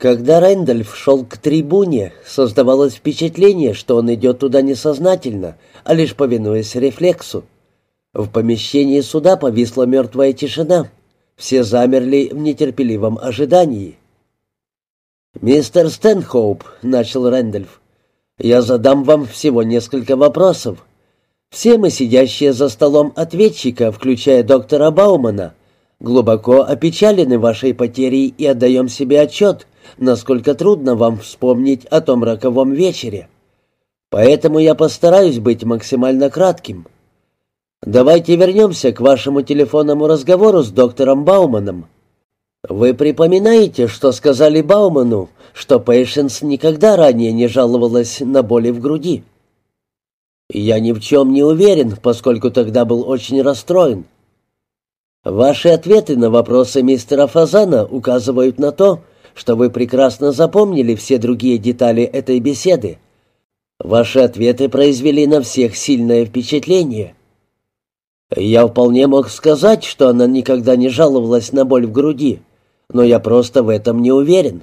Когда Рэндальф шел к трибуне, создавалось впечатление, что он идет туда несознательно, а лишь повинуясь рефлексу. В помещении суда повисла мертвая тишина. Все замерли в нетерпеливом ожидании. «Мистер Стэнхоуп», — начал Рэндальф, — «я задам вам всего несколько вопросов. Все мы, сидящие за столом ответчика, включая доктора Баумана, глубоко опечалены вашей потерей и отдаем себе отчет, насколько трудно вам вспомнить о том роковом вечере. Поэтому я постараюсь быть максимально кратким. Давайте вернемся к вашему телефонному разговору с доктором Бауманом. Вы припоминаете, что сказали Бауману, что Пейшенс никогда ранее не жаловалась на боли в груди? Я ни в чем не уверен, поскольку тогда был очень расстроен. Ваши ответы на вопросы мистера Фазана указывают на то, что вы прекрасно запомнили все другие детали этой беседы. Ваши ответы произвели на всех сильное впечатление. Я вполне мог сказать, что она никогда не жаловалась на боль в груди, но я просто в этом не уверен.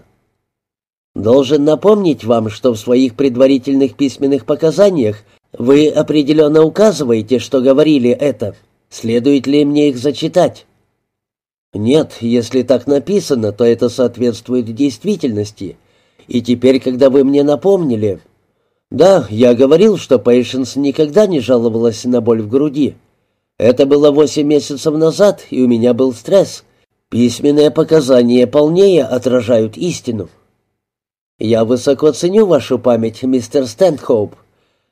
Должен напомнить вам, что в своих предварительных письменных показаниях вы определенно указываете, что говорили это. Следует ли мне их зачитать? Нет, если так написано, то это соответствует действительности. И теперь, когда вы мне напомнили... Да, я говорил, что Пейшенс никогда не жаловалась на боль в груди. Это было восемь месяцев назад, и у меня был стресс. Письменные показания полнее отражают истину. Я высоко ценю вашу память, мистер Стэнхоуп.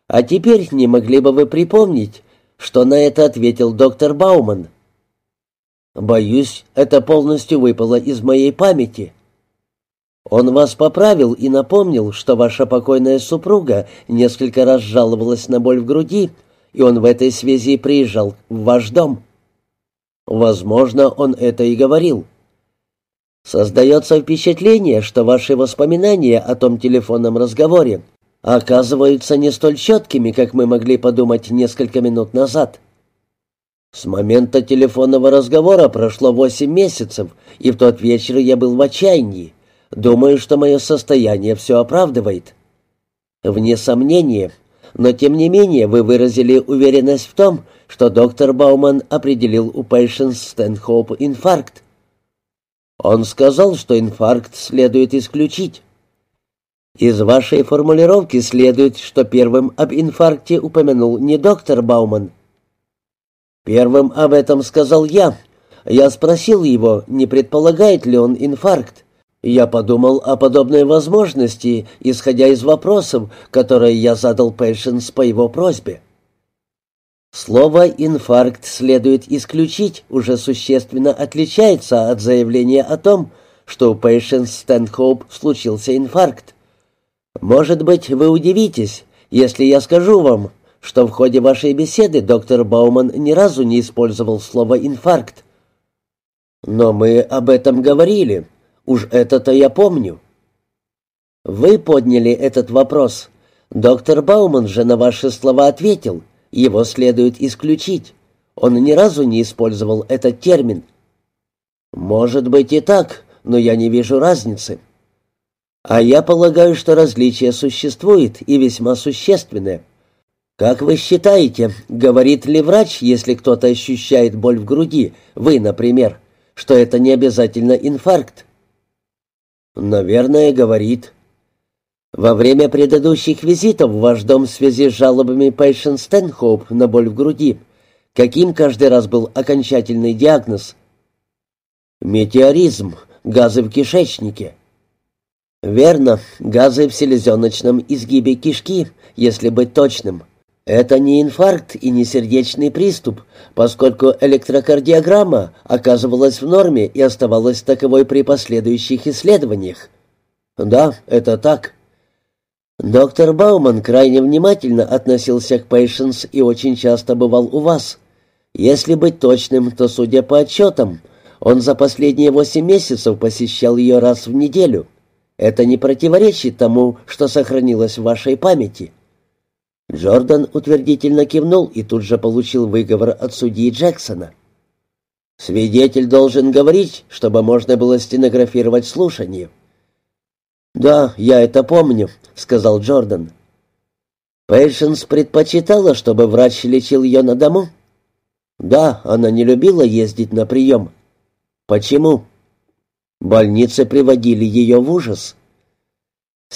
А теперь не могли бы вы припомнить, что на это ответил доктор Бауман? Боюсь, это полностью выпало из моей памяти. Он вас поправил и напомнил, что ваша покойная супруга несколько раз жаловалась на боль в груди, и он в этой связи приезжал в ваш дом. Возможно, он это и говорил. Создается впечатление, что ваши воспоминания о том телефонном разговоре оказываются не столь четкими, как мы могли подумать несколько минут назад. С момента телефонного разговора прошло восемь месяцев, и в тот вечер я был в отчаянии. Думаю, что мое состояние все оправдывает. Вне сомнения, но тем не менее вы выразили уверенность в том, что доктор Бауман определил у Пейшенс Стэнхоуп инфаркт. Он сказал, что инфаркт следует исключить. Из вашей формулировки следует, что первым об инфаркте упомянул не доктор Бауман, Первым об этом сказал я. Я спросил его, не предполагает ли он инфаркт. Я подумал о подобной возможности, исходя из вопросов, которые я задал Пэйшенс по его просьбе. Слово «инфаркт» следует исключить, уже существенно отличается от заявления о том, что у Пэйшенс Стэнхоуп случился инфаркт. Может быть, вы удивитесь, если я скажу вам, что в ходе вашей беседы доктор Бауман ни разу не использовал слово «инфаркт». Но мы об этом говорили. Уж это-то я помню. Вы подняли этот вопрос. Доктор Бауман же на ваши слова ответил. Его следует исключить. Он ни разу не использовал этот термин. Может быть и так, но я не вижу разницы. А я полагаю, что различие существует и весьма существенное. «Как вы считаете, говорит ли врач, если кто-то ощущает боль в груди, вы, например, что это не обязательно инфаркт?» «Наверное, говорит». «Во время предыдущих визитов в ваш дом в связи с жалобами Пейшен Стэнхоуп на боль в груди, каким каждый раз был окончательный диагноз?» «Метеоризм, газы в кишечнике». «Верно, газы в селезеночном изгибе кишки, если быть точным». Это не инфаркт и не сердечный приступ, поскольку электрокардиограмма оказывалась в норме и оставалась таковой при последующих исследованиях. Да, это так. Доктор Бауман крайне внимательно относился к Пейшенс и очень часто бывал у вас. Если быть точным, то, судя по отчетам, он за последние восемь месяцев посещал ее раз в неделю. Это не противоречит тому, что сохранилось в вашей памяти. Джордан утвердительно кивнул и тут же получил выговор от судьи Джексона. «Свидетель должен говорить, чтобы можно было стенографировать слушание». «Да, я это помню», — сказал Джордан. Пейшенс предпочитала, чтобы врач лечил ее на дому? Да, она не любила ездить на прием. Почему? Больницы приводили ее в ужас.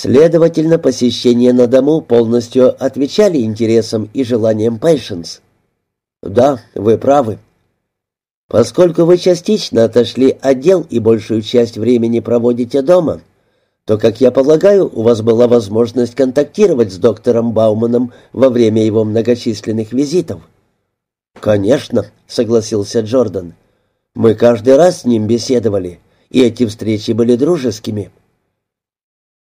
Следовательно, посещения на дому полностью отвечали интересам и желаниям Пейшенс. Да, вы правы. Поскольку вы частично отошли от дел и большую часть времени проводите дома, то, как я полагаю, у вас была возможность контактировать с доктором Бауманом во время его многочисленных визитов. «Конечно», — согласился Джордан. «Мы каждый раз с ним беседовали, и эти встречи были дружескими».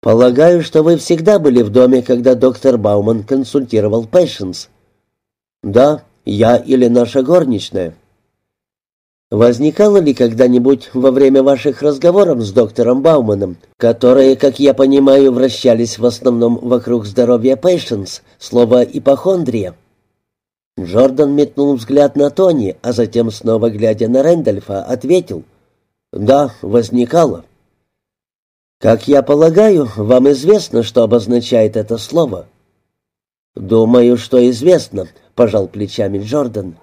«Полагаю, что вы всегда были в доме, когда доктор Бауман консультировал Пэйшенс?» «Да, я или наша горничная». Возникало ли когда-нибудь во время ваших разговоров с доктором Бауманом, которые, как я понимаю, вращались в основном вокруг здоровья Пейшенс, слово «ипохондрия»? Джордан метнул взгляд на Тони, а затем, снова глядя на Рэндольфа, ответил. «Да, возникало». «Как я полагаю, вам известно, что обозначает это слово?» «Думаю, что известно», — пожал плечами Джордан.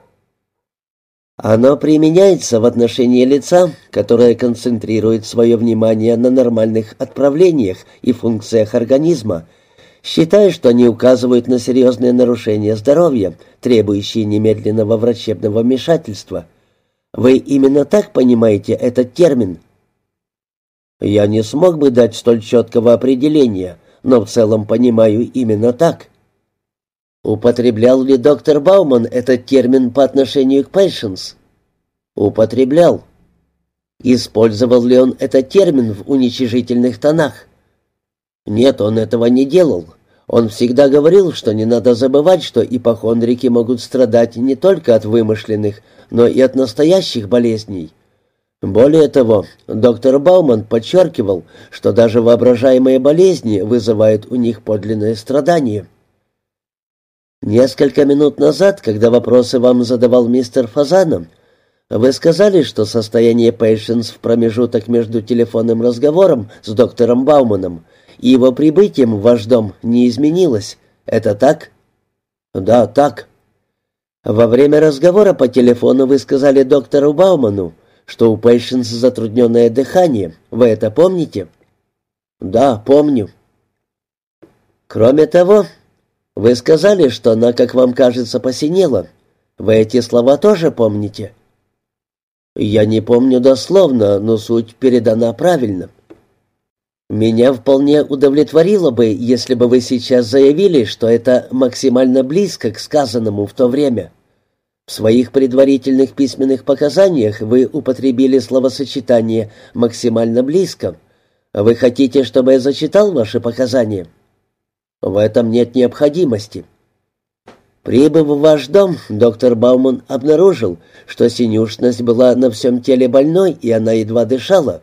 Оно применяется в отношении лица, которое концентрирует свое внимание на нормальных отправлениях и функциях организма, считая, что они указывают на серьезные нарушения здоровья, требующие немедленного врачебного вмешательства. Вы именно так понимаете этот термин? Я не смог бы дать столь четкого определения, но в целом понимаю именно так. Употреблял ли доктор Бауман этот термин по отношению к Пэйшенс? Употреблял. Использовал ли он этот термин в уничижительных тонах? Нет, он этого не делал. Он всегда говорил, что не надо забывать, что ипохондрики могут страдать не только от вымышленных, но и от настоящих болезней. Более того, доктор Бауман подчеркивал, что даже воображаемые болезни вызывают у них подлинное страдание. Несколько минут назад, когда вопросы вам задавал мистер Фазанов, вы сказали, что состояние Пейшенс в промежуток между телефонным разговором с доктором Бауманом и его прибытием в ваш дом не изменилось. Это так? Да, так. Во время разговора по телефону вы сказали доктору Бауману, что у Пейшенс затрудненное дыхание. Вы это помните? Да, помню. Кроме того, вы сказали, что она, как вам кажется, посинела. Вы эти слова тоже помните? Я не помню дословно, но суть передана правильно. Меня вполне удовлетворило бы, если бы вы сейчас заявили, что это максимально близко к сказанному в то время. В своих предварительных письменных показаниях вы употребили словосочетание «максимально близко». Вы хотите, чтобы я зачитал ваши показания?» В этом нет необходимости. Прибыв в ваш дом, доктор Бауман обнаружил, что синюшность была на всем теле больной, и она едва дышала.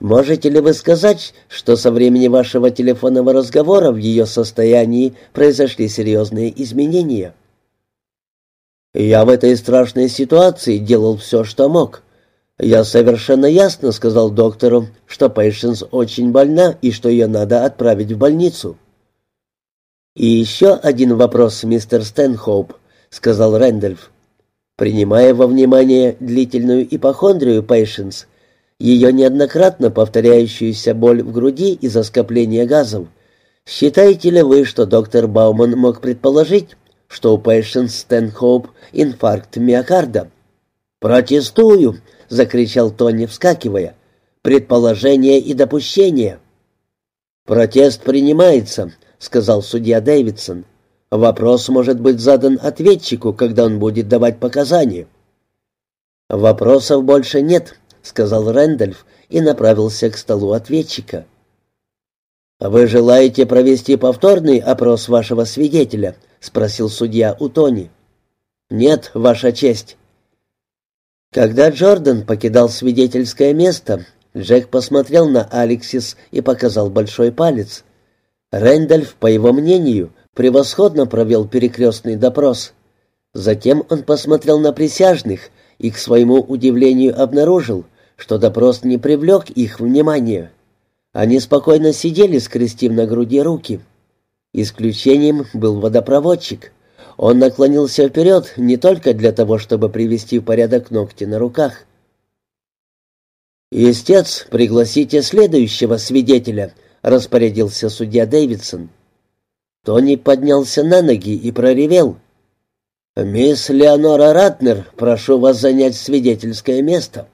Можете ли вы сказать, что со времени вашего телефонного разговора в ее состоянии произошли серьезные изменения? Я в этой страшной ситуации делал все, что мог. Я совершенно ясно сказал доктору, что Пейшенс очень больна и что ее надо отправить в больницу. «И еще один вопрос, мистер Стэнхоуп», — сказал Рэндольф. «Принимая во внимание длительную ипохондрию Пейшенс, ее неоднократно повторяющуюся боль в груди из-за скопления газов, считаете ли вы, что доктор Бауман мог предположить, что у Пейшенс Стэнхоуп инфаркт миокарда?» «Протестую!» — закричал Тони, вскакивая. «Предположение и допущение!» «Протест принимается», сказал судья Дэвидсон. «Вопрос может быть задан ответчику, когда он будет давать показания». «Вопросов больше нет», — сказал Рэндольф и направился к столу ответчика. «Вы желаете провести повторный опрос вашего свидетеля?» — спросил судья у Тони. «Нет, ваша честь». Когда Джордан покидал свидетельское место, Джек посмотрел на Алексис и показал большой палец. Рэндальф, по его мнению, превосходно провел перекрестный допрос. Затем он посмотрел на присяжных и, к своему удивлению, обнаружил, что допрос не привлек их внимания. Они спокойно сидели, скрестив на груди руки. Исключением был водопроводчик. Он наклонился вперед не только для того, чтобы привести в порядок ногти на руках. «Истец, пригласите следующего свидетеля», — распорядился судья Дэвидсон. Тони поднялся на ноги и проревел. «Мисс Леонора Ратнер, прошу вас занять свидетельское место».